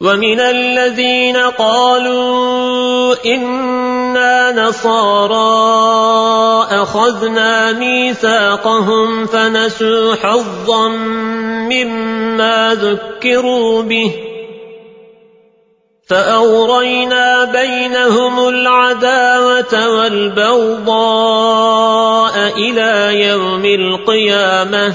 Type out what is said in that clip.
ومن الذين قالوا إنا نصارى أخذنا ميثاقهم فنسوا حظا مما ذكروا به فأورينا بينهم العداوة والبوضاء إلى يوم القيامة